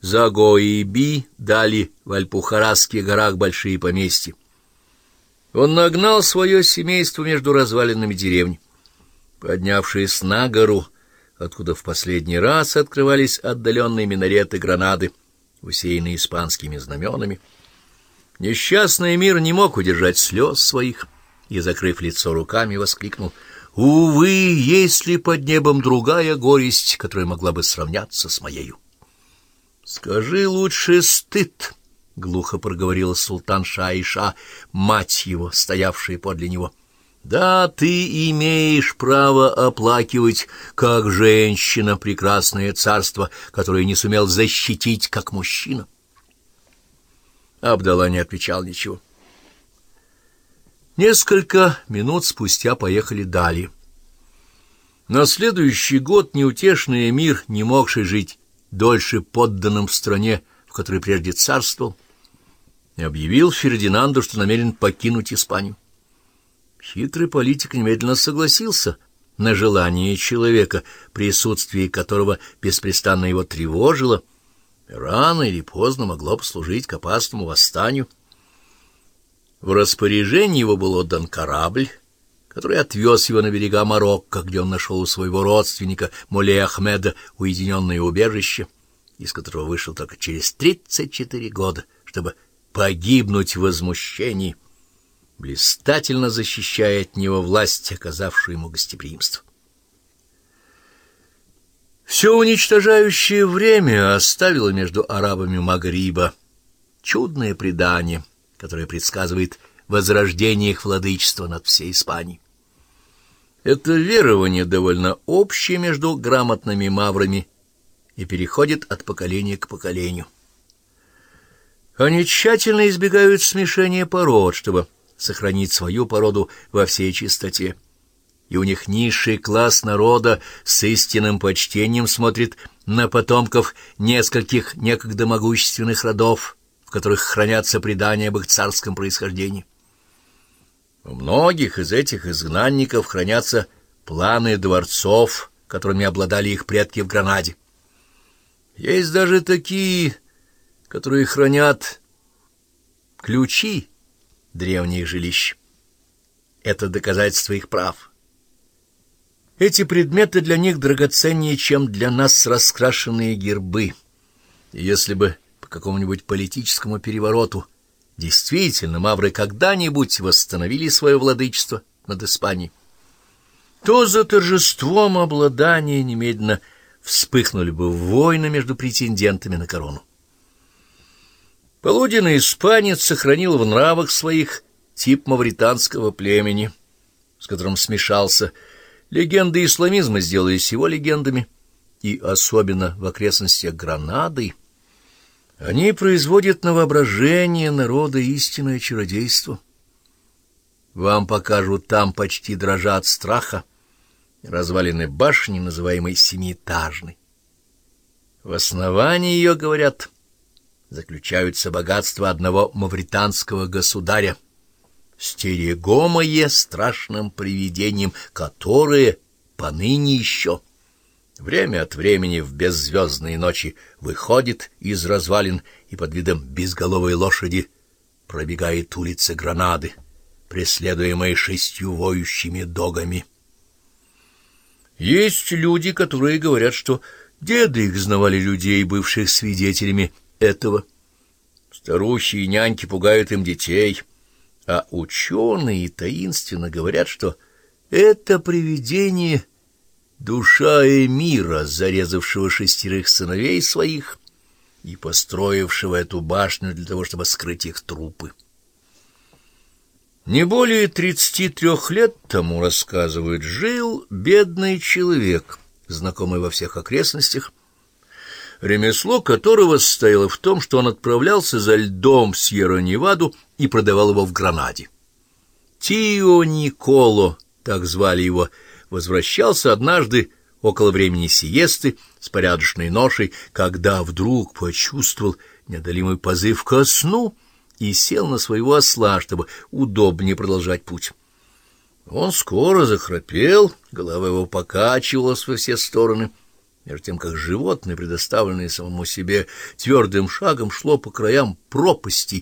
Заго и Би дали в Альпухарасских горах большие поместья. Он нагнал свое семейство между развалинами деревни. Поднявшись на гору, откуда в последний раз открывались отдаленные минареты гранады, усеянные испанскими знаменами, несчастный мир не мог удержать слез своих и, закрыв лицо руками, воскликнул «Увы, есть ли под небом другая горесть, которая могла бы сравняться с моею?» «Скажи лучше стыд», — глухо проговорила султан Шаиша, мать его, стоявшая подле него. «Да, ты имеешь право оплакивать, как женщина, прекрасное царство, которое не сумел защитить, как мужчина». Абдалла не отвечал ничего. Несколько минут спустя поехали далее. На следующий год неутешный мир, не могший жить дольше подданным в стране, в которой прежде царствовал, объявил Фердинанду, что намерен покинуть Испанию. Хитрый политик немедленно согласился на желание человека, присутствие которого беспрестанно его тревожило, рано или поздно могло послужить к опасному восстанию. В распоряжении его был отдан корабль, который отвез его на берега Марокко, где он нашел у своего родственника Моле Ахмеда уединенное убежище, из которого вышел только через тридцать четыре года, чтобы погибнуть в возмущении, блистательно защищая от него власть, оказавшую ему гостеприимство. Все уничтожающее время оставило между арабами Магриба чудное предание, которое предсказывает возрождение их владычества над всей Испанией. Это верование довольно общее между грамотными маврами и переходит от поколения к поколению. Они тщательно избегают смешения пород, чтобы сохранить свою породу во всей чистоте. И у них низший класс народа с истинным почтением смотрит на потомков нескольких некогда могущественных родов, в которых хранятся предания об их царском происхождении. У многих из этих изгнанников хранятся планы дворцов, которыми обладали их предки в Гранаде. Есть даже такие которые хранят ключи древних жилищ. Это доказательство их прав. Эти предметы для них драгоценнее, чем для нас раскрашенные гербы. И если бы по какому-нибудь политическому перевороту действительно мавры когда-нибудь восстановили свое владычество над Испанией, то за торжеством обладания немедленно вспыхнули бы войны между претендентами на корону. Полуденный испанец сохранил в нравах своих тип мавританского племени, с которым смешался. Легенды исламизма сделались его легендами, и особенно в окрестностях Гранады. Они производят на воображение народа истинное чародейство. Вам покажут там почти дрожа от страха развалины башни, называемой семиэтажной. В основании ее, говорят, — заключаются богатства одного мавританского государя, стерегомое страшным привидением, которое поныне еще время от времени в беззвездные ночи выходит из развалин и под видом безголовой лошади пробегает улицы Гранады, преследуемые шестью воющими догами. Есть люди, которые говорят, что деды их знавали людей, бывших свидетелями этого. Старухи и няньки пугают им детей, а ученые таинственно говорят, что это привидение — душа Эмира, зарезавшего шестерых сыновей своих и построившего эту башню для того, чтобы скрыть их трупы. Не более тридцати трех лет тому, рассказывают, жил бедный человек, знакомый во всех окрестностях, ремесло которого состояло в том, что он отправлялся за льдом в Сьерра-Неваду и продавал его в Гранаде. Тио Николо, так звали его, возвращался однажды около времени сиесты с порядочной ношей, когда вдруг почувствовал неодолимый позыв ко сну и сел на своего осла, чтобы удобнее продолжать путь. Он скоро захрапел, голова его покачивалась во все стороны — между тем как животное, предоставленное самому себе, твердым шагом шло по краям пропасти,